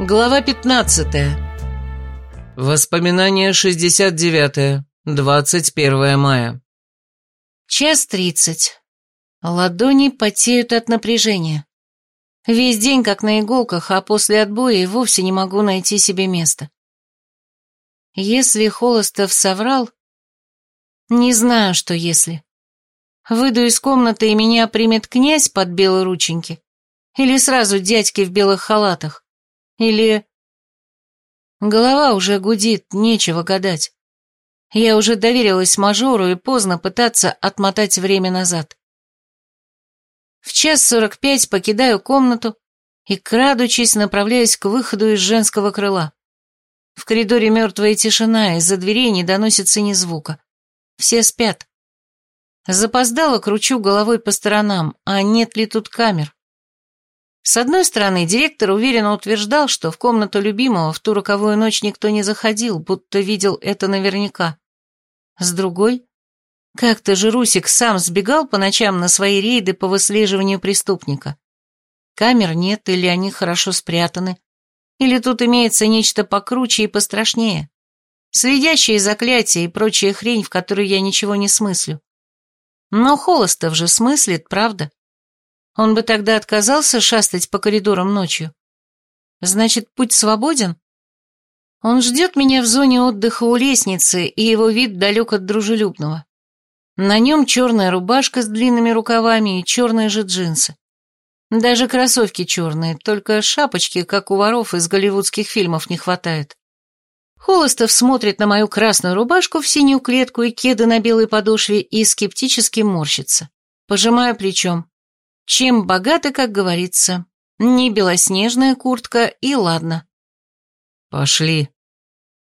Глава 15. Воспоминание 69. 21 мая. Час тридцать. Ладони потеют от напряжения. Весь день как на иголках, а после отбоя и вовсе не могу найти себе места. Если Холостов соврал... Не знаю, что если. Выйду из комнаты, и меня примет князь под белые рученьки. Или сразу дядьки в белых халатах. Или... Голова уже гудит, нечего гадать. Я уже доверилась мажору, и поздно пытаться отмотать время назад. В час сорок пять покидаю комнату и, крадучись, направляюсь к выходу из женского крыла. В коридоре мертвая тишина, из-за дверей не доносится ни звука. Все спят. Запоздало кручу головой по сторонам, а нет ли тут камер? С одной стороны, директор уверенно утверждал, что в комнату любимого в ту роковую ночь никто не заходил, будто видел это наверняка. С другой, как-то же Русик сам сбегал по ночам на свои рейды по выслеживанию преступника. Камер нет, или они хорошо спрятаны, или тут имеется нечто покруче и пострашнее. Следящие заклятия и прочая хрень, в которой я ничего не смыслю. Но Холостов же смыслит, правда? Он бы тогда отказался шастать по коридорам ночью. Значит, путь свободен? Он ждет меня в зоне отдыха у лестницы, и его вид далек от дружелюбного. На нем черная рубашка с длинными рукавами и черные же джинсы. Даже кроссовки черные, только шапочки, как у воров из голливудских фильмов, не хватает. Холостов смотрит на мою красную рубашку в синюю клетку и кеды на белой подошве и скептически морщится. Пожимаю плечом. Чем богаты, как говорится. Не белоснежная куртка и ладно. Пошли.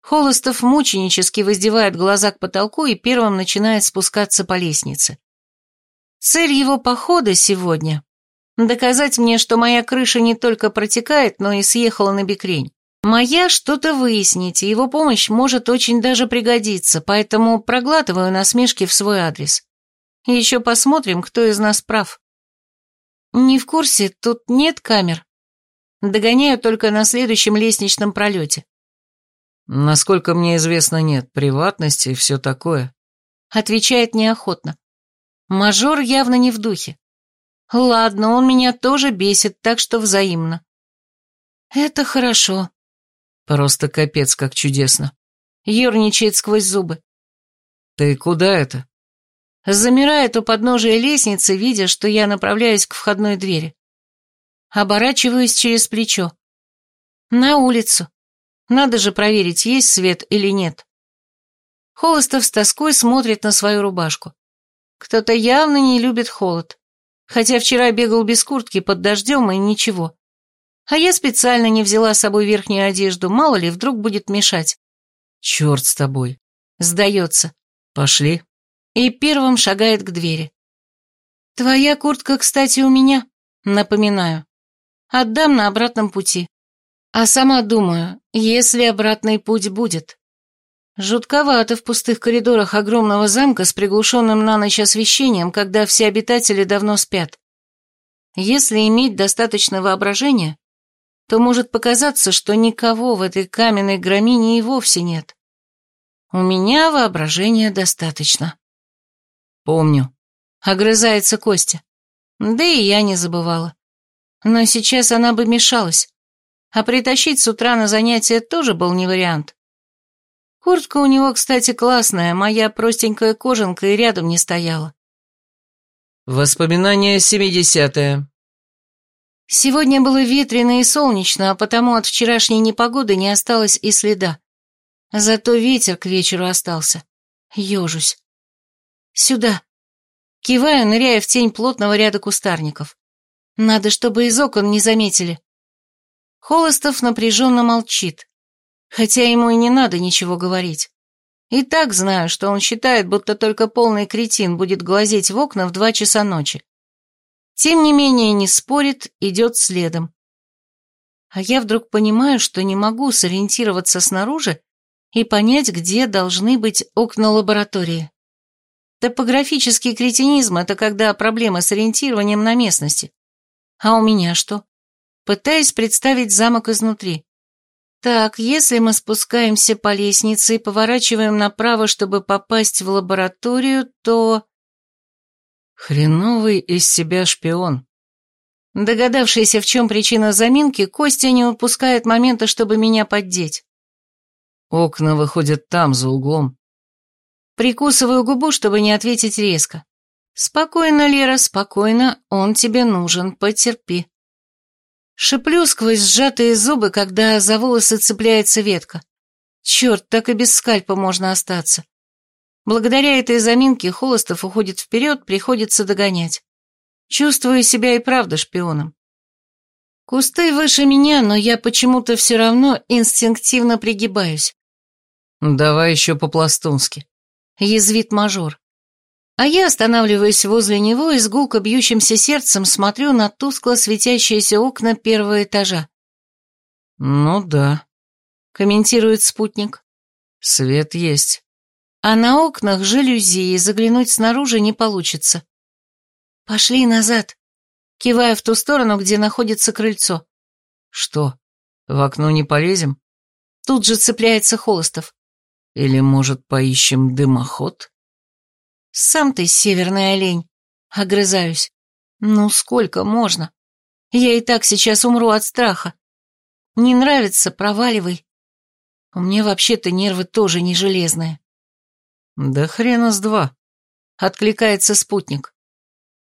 Холостов мученически воздевает глаза к потолку и первым начинает спускаться по лестнице. Цель его похода сегодня — доказать мне, что моя крыша не только протекает, но и съехала на бекрень. Моя что-то выяснить, и его помощь может очень даже пригодиться, поэтому проглатываю насмешки в свой адрес. Еще посмотрим, кто из нас прав. Не в курсе, тут нет камер. Догоняю только на следующем лестничном пролете. Насколько мне известно, нет приватности и все такое. Отвечает неохотно. Мажор явно не в духе. Ладно, он меня тоже бесит, так что взаимно. Это хорошо. Просто капец, как чудесно. Ёрничает сквозь зубы. Ты куда это? Замирает у подножия лестницы, видя, что я направляюсь к входной двери. Оборачиваюсь через плечо. На улицу. Надо же проверить, есть свет или нет. Холостов с тоской смотрит на свою рубашку. Кто-то явно не любит холод. Хотя вчера бегал без куртки под дождем и ничего. А я специально не взяла с собой верхнюю одежду, мало ли, вдруг будет мешать. Черт с тобой. Сдается. Пошли. И первым шагает к двери. Твоя куртка, кстати, у меня, напоминаю. Отдам на обратном пути. А сама думаю, если обратный путь будет. Жутковато в пустых коридорах огромного замка с приглушенным на ночь освещением, когда все обитатели давно спят. Если иметь достаточно воображения, то может показаться, что никого в этой каменной громине и вовсе нет. У меня воображения достаточно. Помню. Огрызается Костя. Да и я не забывала. Но сейчас она бы мешалась. А притащить с утра на занятия тоже был не вариант. Куртка у него, кстати, классная, моя простенькая кожанка и рядом не стояла. Воспоминания семидесятые. Сегодня было ветрено и солнечно, а потому от вчерашней непогоды не осталось и следа. Зато ветер к вечеру остался. Ёжусь. Сюда. Киваю, ныряя в тень плотного ряда кустарников. Надо, чтобы из окон не заметили. Холостов напряженно молчит, хотя ему и не надо ничего говорить. И так знаю, что он считает, будто только полный кретин будет глазеть в окна в два часа ночи. Тем не менее не спорит, идет следом. А я вдруг понимаю, что не могу сориентироваться снаружи и понять, где должны быть окна лаборатории. Топографический кретинизм – это когда проблема с ориентированием на местности. А у меня что? Пытаюсь представить замок изнутри. Так, если мы спускаемся по лестнице и поворачиваем направо, чтобы попасть в лабораторию, то... Хреновый из себя шпион. Догадавшийся, в чем причина заминки, Костя не упускает момента, чтобы меня поддеть. Окна выходят там, за углом. Прикусываю губу, чтобы не ответить резко. «Спокойно, Лера, спокойно, он тебе нужен, потерпи». Шиплю сквозь сжатые зубы, когда за волосы цепляется ветка. Черт, так и без скальпа можно остаться. Благодаря этой заминке Холостов уходит вперед, приходится догонять. Чувствую себя и правда шпионом. Кусты выше меня, но я почему-то все равно инстинктивно пригибаюсь. «Давай еще по-пластунски», — язвит мажор. А я останавливаюсь возле него и с гулко бьющимся сердцем смотрю на тускло светящиеся окна первого этажа. «Ну да», — комментирует спутник. «Свет есть». А на окнах жалюзи, и заглянуть снаружи не получится. «Пошли назад», кивая в ту сторону, где находится крыльцо. «Что, в окно не полезем?» Тут же цепляется Холостов. «Или, может, поищем дымоход?» Сам ты северный олень. Огрызаюсь. Ну, сколько можно? Я и так сейчас умру от страха. Не нравится, проваливай. У меня вообще-то нервы тоже не железные. Да хрена с два. Откликается спутник.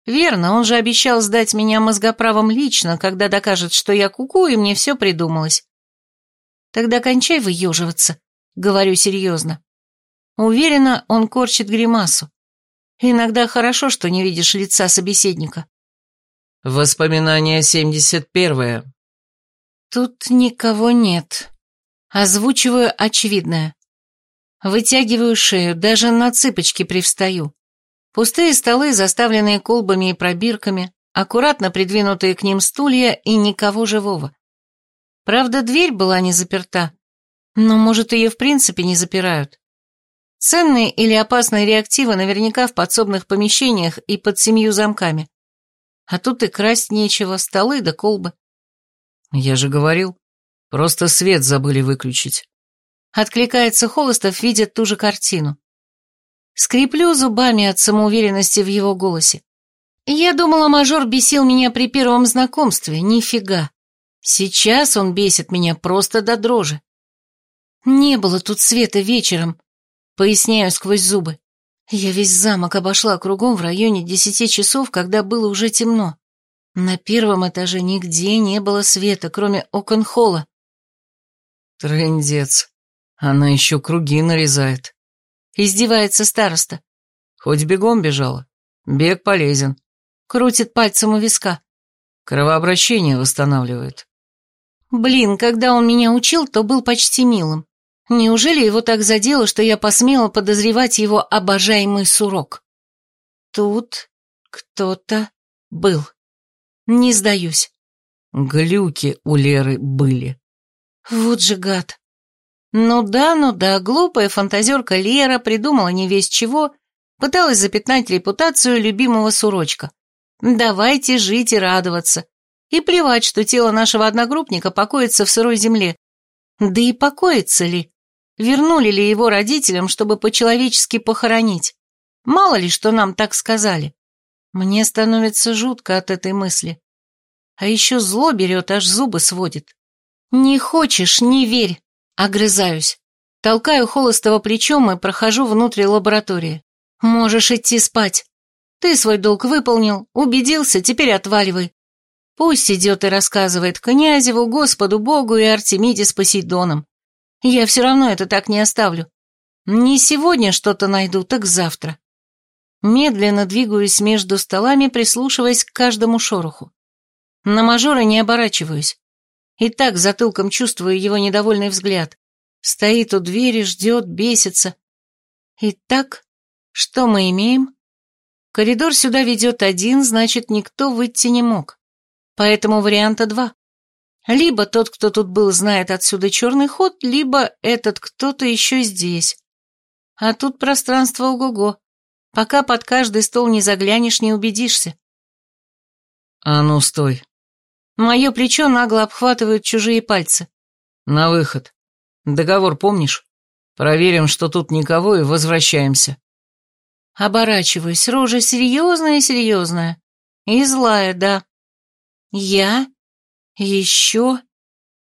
Верно, он же обещал сдать меня мозгоправом лично, когда докажет, что я куку, -ку, и мне все придумалось. Тогда кончай выеживаться, говорю серьезно. Уверена, он корчит гримасу. Иногда хорошо, что не видишь лица собеседника. Воспоминание семьдесят первое. Тут никого нет. Озвучиваю очевидное. Вытягиваю шею, даже на цыпочки привстаю. Пустые столы, заставленные колбами и пробирками, аккуратно придвинутые к ним стулья и никого живого. Правда, дверь была не заперта, но, может, ее в принципе не запирают. Ценные или опасные реактивы наверняка в подсобных помещениях и под семью замками. А тут и красть нечего, столы да колбы. Я же говорил, просто свет забыли выключить. Откликается Холостов, видя ту же картину. Скреплю зубами от самоуверенности в его голосе. Я думала, мажор бесил меня при первом знакомстве, нифига. Сейчас он бесит меня просто до дрожи. Не было тут света вечером, Поясняю сквозь зубы. Я весь замок обошла кругом в районе десяти часов, когда было уже темно. На первом этаже нигде не было света, кроме окон холла. Трындец. Она еще круги нарезает. Издевается староста. Хоть бегом бежала. Бег полезен. Крутит пальцем у виска. Кровообращение восстанавливает. Блин, когда он меня учил, то был почти милым. Неужели его так задело, что я посмела подозревать его обожаемый сурок? Тут кто-то был. Не сдаюсь. Глюки у Леры были. Вот же гад. Ну да, ну да, глупая фантазерка Лера придумала не весь чего, пыталась запятнать репутацию любимого сурочка. Давайте жить и радоваться. И плевать, что тело нашего одногруппника покоится в сырой земле. Да и покоится ли? Вернули ли его родителям, чтобы по-человечески похоронить? Мало ли, что нам так сказали. Мне становится жутко от этой мысли. А еще зло берет, аж зубы сводит. Не хочешь, не верь. Огрызаюсь. Толкаю Холостого плечом и прохожу внутрь лаборатории. Можешь идти спать. Ты свой долг выполнил, убедился, теперь отваливай. Пусть идет и рассказывает князеву, Господу Богу и Артемиде с Посейдоном. Я все равно это так не оставлю. Не сегодня что-то найду, так завтра. Медленно двигаюсь между столами, прислушиваясь к каждому шороху. На мажора не оборачиваюсь. И так затылком чувствую его недовольный взгляд. Стоит у двери, ждет, бесится. Итак, что мы имеем? Коридор сюда ведет один, значит, никто выйти не мог. Поэтому варианта два. Либо тот, кто тут был, знает отсюда черный ход, либо этот кто-то еще здесь. А тут пространство ого-го. Пока под каждый стол не заглянешь, не убедишься. А ну, стой. Мое плечо нагло обхватывают чужие пальцы. На выход. Договор помнишь? Проверим, что тут никого, и возвращаемся. Оборачиваюсь, рожа серьезная-серьезная. И злая, да. Я еще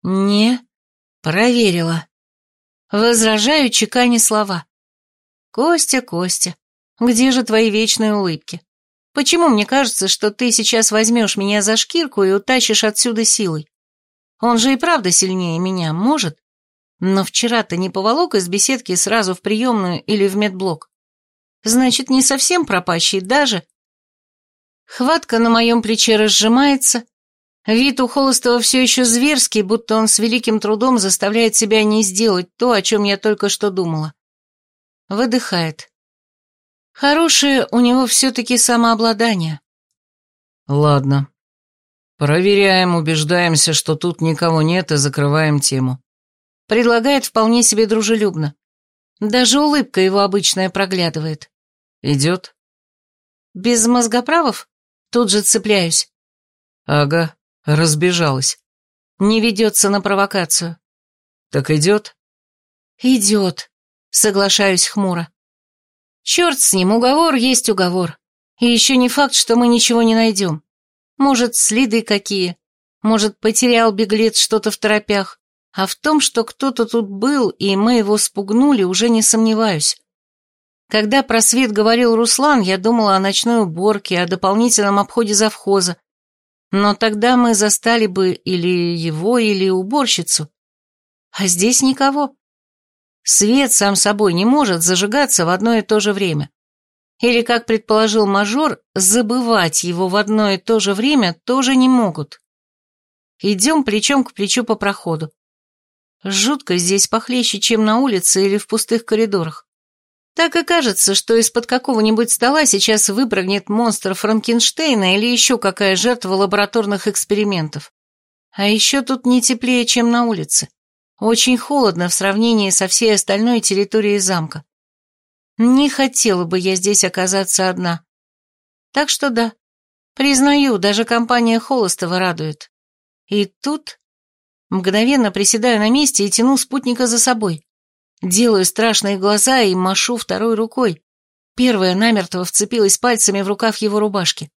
не проверила. Возражаю, чеканя слова. Костя, Костя, где же твои вечные улыбки? Почему мне кажется, что ты сейчас возьмешь меня за шкирку и утащишь отсюда силой? Он же и правда сильнее меня, может? Но вчера ты не поволок из беседки сразу в приемную или в медблок. Значит, не совсем пропащий даже. Хватка на моем плече разжимается. Вид у Холостова все еще зверский, будто он с великим трудом заставляет себя не сделать то, о чем я только что думала. Выдыхает. Хорошее у него все-таки самообладание. Ладно. Проверяем, убеждаемся, что тут никого нет, и закрываем тему. Предлагает вполне себе дружелюбно. Даже улыбка его обычная проглядывает. Идет? Без мозгоправов? Тут же цепляюсь. Ага, разбежалась. Не ведется на провокацию. Так идет? Идет, соглашаюсь хмуро. Черт с ним, уговор есть уговор. И еще не факт, что мы ничего не найдем. Может, следы какие. Может, потерял беглец что-то в торопях. А в том, что кто-то тут был, и мы его спугнули, уже не сомневаюсь. Когда про свет говорил Руслан, я думала о ночной уборке, о дополнительном обходе завхоза. Но тогда мы застали бы или его, или уборщицу. А здесь никого. Свет сам собой не может зажигаться в одно и то же время. Или, как предположил мажор, забывать его в одно и то же время тоже не могут. Идем плечом к плечу по проходу. Жутко здесь похлеще, чем на улице или в пустых коридорах. Так и кажется, что из-под какого-нибудь стола сейчас выпрыгнет монстр Франкенштейна или еще какая жертва лабораторных экспериментов. А еще тут не теплее, чем на улице. Очень холодно в сравнении со всей остальной территорией замка. Не хотела бы я здесь оказаться одна. Так что да, признаю, даже компания Холостова радует. И тут мгновенно приседаю на месте и тяну спутника за собой. Делаю страшные глаза и машу второй рукой. Первая намертво вцепилась пальцами в рукав его рубашки.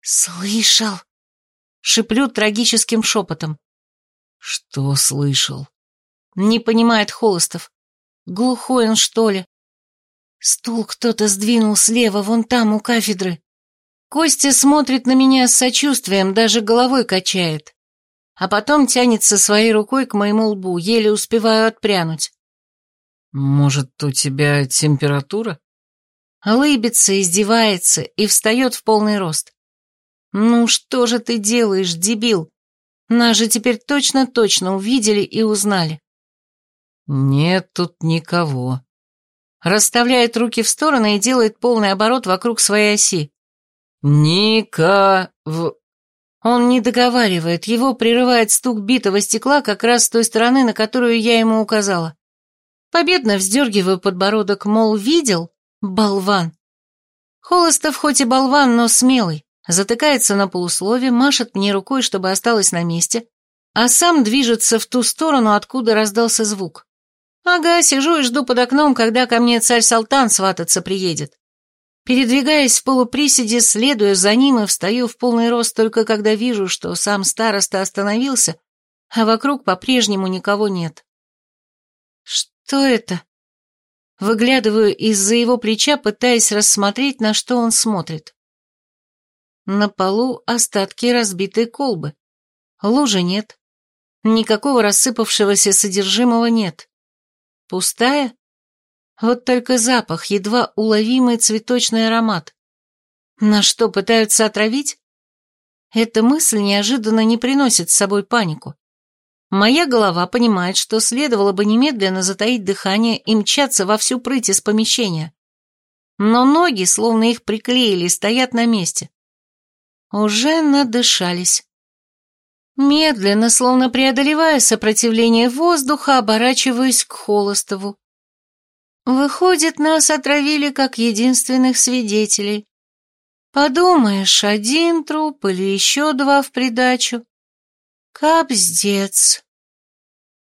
«Слышал!» — шиплю трагическим шепотом. «Что слышал?» Не понимает Холостов. Глухой он, что ли? Стул кто-то сдвинул слева, вон там, у кафедры. Костя смотрит на меня с сочувствием, даже головой качает. А потом тянется своей рукой к моему лбу, еле успеваю отпрянуть. «Может, у тебя температура?» Лыбится, издевается и встает в полный рост. «Ну что же ты делаешь, дебил? Нас же теперь точно-точно увидели и узнали». «Нет тут никого». Расставляет руки в стороны и делает полный оборот вокруг своей оси. «Ника... в...» Он не договаривает, его прерывает стук битого стекла как раз с той стороны, на которую я ему указала. Победно вздергиваю подбородок, мол, видел? Болван. Холостов хоть и болван, но смелый. Затыкается на полуслове, машет мне рукой, чтобы осталось на месте, а сам движется в ту сторону, откуда раздался звук. Ага, сижу и жду под окном, когда ко мне царь Салтан свататься приедет. Передвигаясь в полуприседе, следуя за ним и встаю в полный рост только когда вижу, что сам староста остановился, а вокруг по-прежнему никого нет. Что это? Выглядываю из-за его плеча, пытаясь рассмотреть, на что он смотрит. На полу остатки разбитой колбы. Лужи нет. Никакого рассыпавшегося содержимого нет. Пустая? Вот только запах, едва уловимый цветочный аромат. На что, пытаются отравить? Эта мысль неожиданно не приносит с собой панику. Моя голова понимает, что следовало бы немедленно затаить дыхание и мчаться во всю прыть из помещения. Но ноги, словно их приклеили, стоят на месте. Уже надышались. Медленно, словно преодолевая сопротивление воздуха, оборачиваюсь к Холостову. Выходит, нас отравили как единственных свидетелей. Подумаешь, один труп или еще два в придачу. Капздец.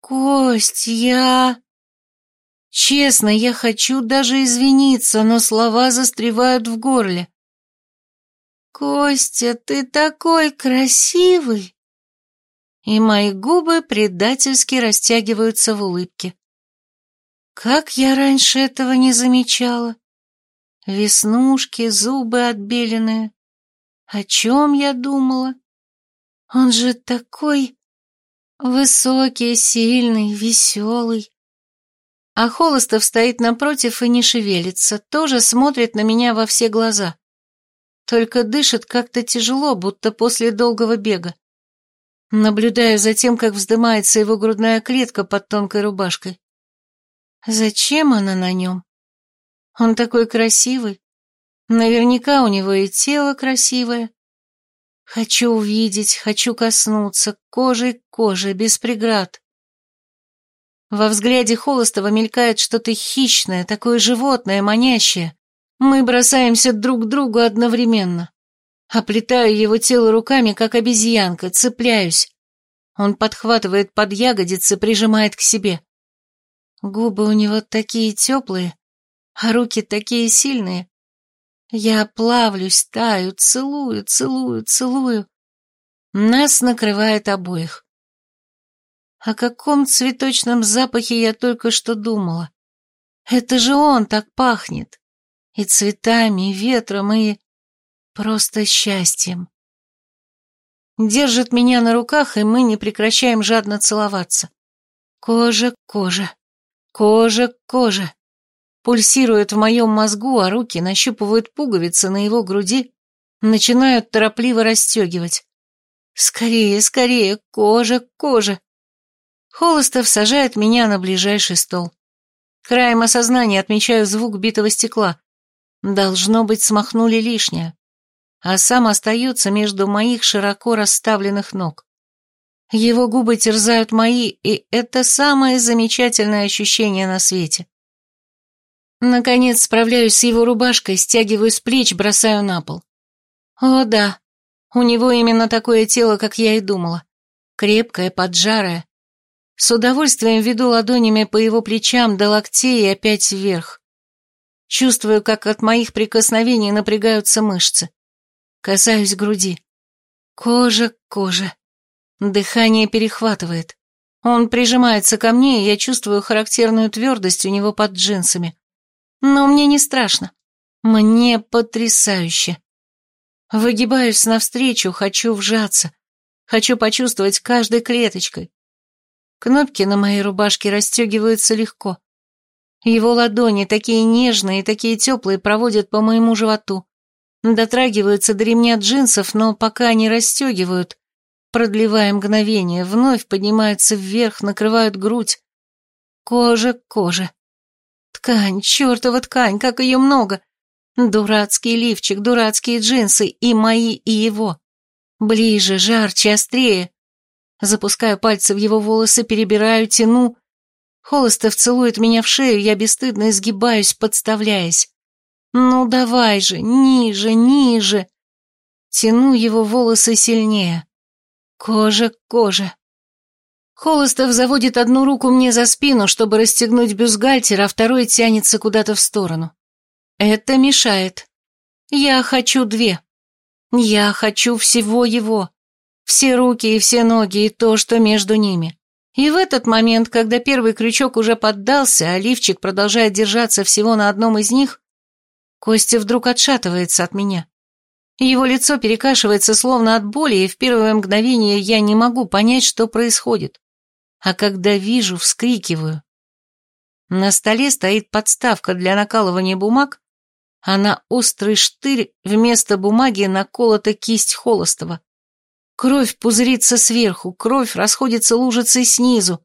Кость, я... Честно, я хочу даже извиниться, но слова застревают в горле. Костя, ты такой красивый. И мои губы предательски растягиваются в улыбке. Как я раньше этого не замечала? Веснушки, зубы отбеленные. О чем я думала? Он же такой высокий, сильный, веселый. А Холостов стоит напротив и не шевелится, тоже смотрит на меня во все глаза. Только дышит как-то тяжело, будто после долгого бега. Наблюдаю за тем, как вздымается его грудная клетка под тонкой рубашкой. Зачем она на нем? Он такой красивый. Наверняка у него и тело красивое. Хочу увидеть, хочу коснуться, кожей к коже, без преград. Во взгляде Холостова мелькает что-то хищное, такое животное, манящее. Мы бросаемся друг к другу одновременно. Оплетаю его тело руками, как обезьянка, цепляюсь. Он подхватывает под ягодицы, прижимает к себе. Губы у него такие теплые, а руки такие сильные. Я плавлюсь, таю, целую, целую, целую. Нас накрывает обоих. О каком цветочном запахе я только что думала. Это же он так пахнет. И цветами, и ветром, и... просто счастьем. Держит меня на руках, и мы не прекращаем жадно целоваться. Кожа кожа к коже пульсирует в моем мозгу, а руки нащупывают пуговицы на его груди, начинают торопливо расстегивать. Скорее, скорее, кожа, кожа. Холостов сажает меня на ближайший стол. Краем осознания отмечаю звук битого стекла. Должно быть, смахнули лишнее. А сам остается между моих широко расставленных ног. Его губы терзают мои, и это самое замечательное ощущение на свете. Наконец справляюсь с его рубашкой, стягиваю с плеч, бросаю на пол. О да, у него именно такое тело, как я и думала. Крепкое, поджарое. С удовольствием веду ладонями по его плечам до локтей и опять вверх. Чувствую, как от моих прикосновений напрягаются мышцы. Касаюсь груди. Кожа к коже. Дыхание перехватывает. Он прижимается ко мне, и я чувствую характерную твердость у него под джинсами. Но мне не страшно. Мне потрясающе. Выгибаюсь навстречу, хочу вжаться. Хочу почувствовать каждой клеточкой. Кнопки на моей рубашке расстегиваются легко. Его ладони, такие нежные и такие теплые, проводят по моему животу. Дотрагиваются до ремня джинсов, но пока не расстегивают, продлевая мгновение, вновь поднимаются вверх, накрывают грудь. Кожа к коже. Ткань, чертова ткань, как ее много. Дурацкий лифчик, дурацкие джинсы, и мои, и его. Ближе, жарче, острее. Запускаю пальцы в его волосы, перебираю, тяну. Холостов целует меня в шею, я бесстыдно изгибаюсь, подставляясь. Ну давай же, ниже, ниже. Тяну его волосы сильнее. Кожа к коже. Холостов заводит одну руку мне за спину, чтобы расстегнуть бюстгальтер, а второй тянется куда-то в сторону. Это мешает. Я хочу две. Я хочу всего его. Все руки и все ноги, и то, что между ними. И в этот момент, когда первый крючок уже поддался, а лифчик продолжает держаться всего на одном из них, Костя вдруг отшатывается от меня. Его лицо перекашивается словно от боли, и в первое мгновение я не могу понять, что происходит а когда вижу, вскрикиваю. На столе стоит подставка для накалывания бумаг, а на острый штырь вместо бумаги наколота кисть холостого. Кровь пузырится сверху, кровь расходится лужицей снизу.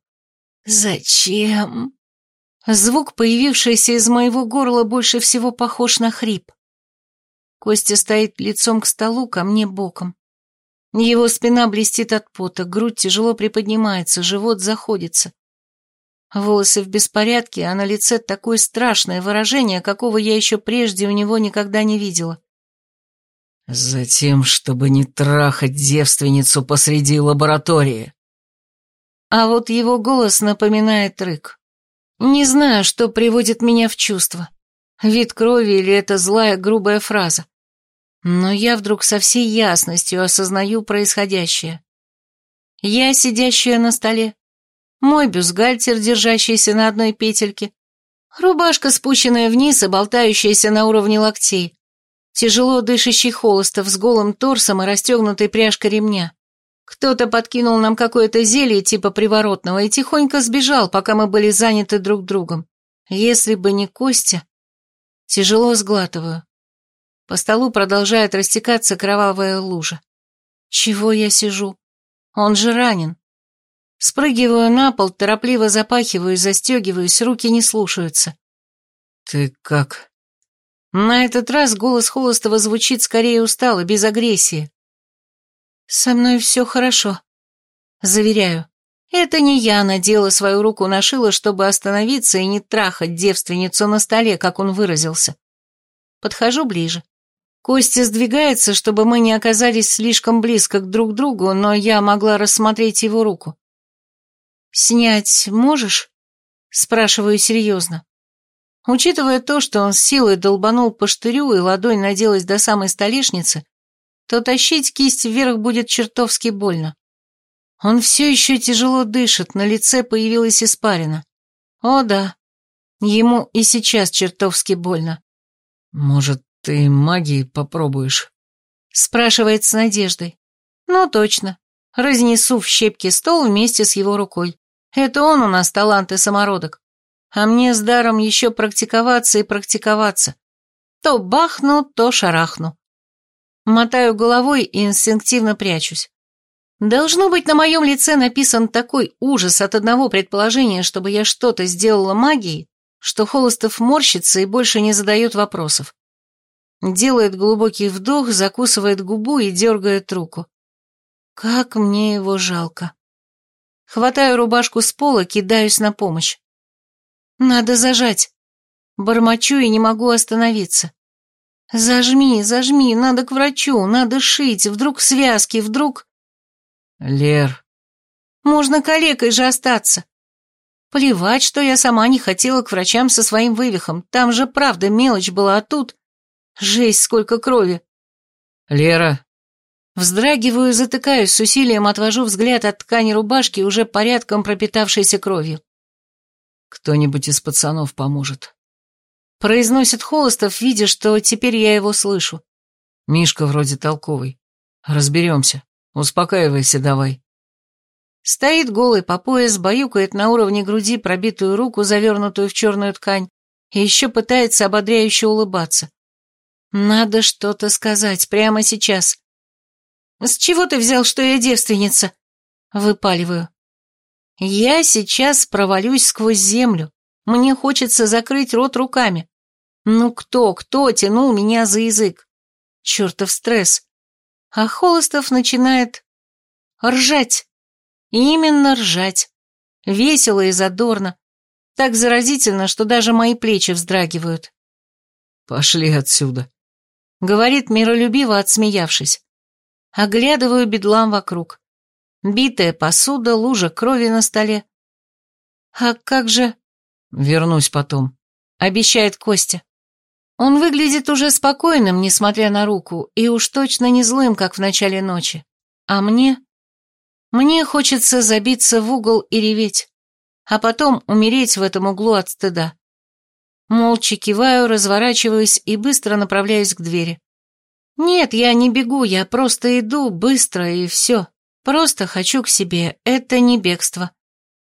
Зачем? Звук, появившийся из моего горла, больше всего похож на хрип. Костя стоит лицом к столу, ко мне боком. Его спина блестит от пота, грудь тяжело приподнимается, живот заходится. Волосы в беспорядке, а на лице такое страшное выражение, какого я еще прежде у него никогда не видела. «Затем, чтобы не трахать девственницу посреди лаборатории». А вот его голос напоминает рык. Не знаю, что приводит меня в чувство. Вид крови или это злая грубая фраза. Но я вдруг со всей ясностью осознаю происходящее. Я, сидящая на столе, мой бюстгальтер, держащийся на одной петельке, рубашка, спущенная вниз и болтающаяся на уровне локтей, тяжело дышащий холостов с голым торсом и расстегнутой пряжкой ремня. Кто-то подкинул нам какое-то зелье типа приворотного и тихонько сбежал, пока мы были заняты друг другом. Если бы не Костя... Тяжело сглатываю. По столу продолжает растекаться кровавая лужа. Чего я сижу? Он же ранен. Спрыгиваю на пол, торопливо запахиваюсь, застегиваюсь, руки не слушаются. «Ты как?» На этот раз голос Холостова звучит скорее устало, без агрессии. «Со мной все хорошо», — заверяю. Это не я надела свою руку на шило, чтобы остановиться и не трахать девственницу на столе, как он выразился. Подхожу ближе. Костя сдвигается, чтобы мы не оказались слишком близко к друг другу, но я могла рассмотреть его руку. «Снять можешь?» — спрашиваю серьезно. Учитывая то, что он с силой долбанул по штырю и ладонь наделась до самой столешницы, то тащить кисть вверх будет чертовски больно. Он все еще тяжело дышит, на лице появилась испарина. О да, ему и сейчас чертовски больно. «Может, ты магией попробуешь?» Спрашивает с надеждой. Ну, точно. Разнесу в щепки стол вместе с его рукой. Это он у нас талант и самородок. А мне с даром еще практиковаться и практиковаться. То бахну, то шарахну. Мотаю головой и инстинктивно прячусь. Должно быть, на моем лице написан такой ужас от одного предположения, чтобы я что-то сделала магией, что Холостов морщится и больше не задает вопросов. Делает глубокий вдох, закусывает губу и дергает руку. Как мне его жалко. Хватаю рубашку с пола, кидаюсь на помощь. Надо зажать. Бормочу и не могу остановиться. «Зажми, зажми, надо к врачу, надо шить, вдруг связки, вдруг...» «Лер...» «Можно калекой же остаться». Плевать, что я сама не хотела к врачам со своим вывихом, там же правда мелочь была, а тут... Жесть, сколько крови. «Лера...» Вздрагиваю, затыкаюсь, с усилием отвожу взгляд от ткани рубашки, уже порядком пропитавшейся кровью. «Кто-нибудь из пацанов поможет». Произносит Холостов, видя, что теперь я его слышу. Мишка вроде толковый. Разберемся. Успокаивайся давай. Стоит голый по пояс, баюкает на уровне груди пробитую руку, завернутую в черную ткань, и еще пытается ободряюще улыбаться. Надо что-то сказать прямо сейчас. «С чего ты взял, что я девственница?» Выпаливаю. «Я сейчас провалюсь сквозь землю. Мне хочется закрыть рот руками. Ну кто, кто тянул меня за язык? Чертов стресс. А Холостов начинает ржать. Именно ржать. Весело и задорно. Так заразительно, что даже мои плечи вздрагивают. «Пошли отсюда», — говорит миролюбиво, отсмеявшись. Оглядываю бедлам вокруг. Битая посуда, лужа крови на столе. А как же... Вернусь потом», — обещает Костя. Он выглядит уже спокойным, несмотря на руку, и уж точно не злым, как в начале ночи. А мне? Мне хочется забиться в угол и реветь, а потом умереть в этом углу от стыда. Молча киваю, разворачиваюсь и быстро направляюсь к двери. Нет, я не бегу, я просто иду быстро и все. Просто хочу к себе, это не бегство.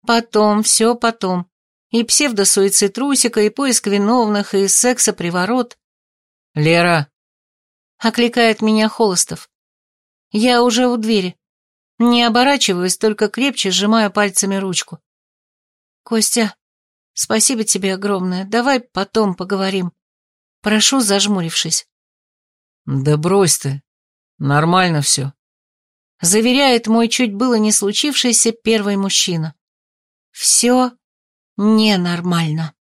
Потом, все потом и псевдосуицид Русика, и поиск виновных, и секса-приворот. «Лера!» — окликает меня Холостов. Я уже у двери. Не оборачиваюсь, только крепче сжимаю пальцами ручку. «Костя, спасибо тебе огромное, давай потом поговорим». Прошу, зажмурившись. «Да брось ты, нормально все», — заверяет мой чуть было не случившийся первый мужчина. «Все ненормально.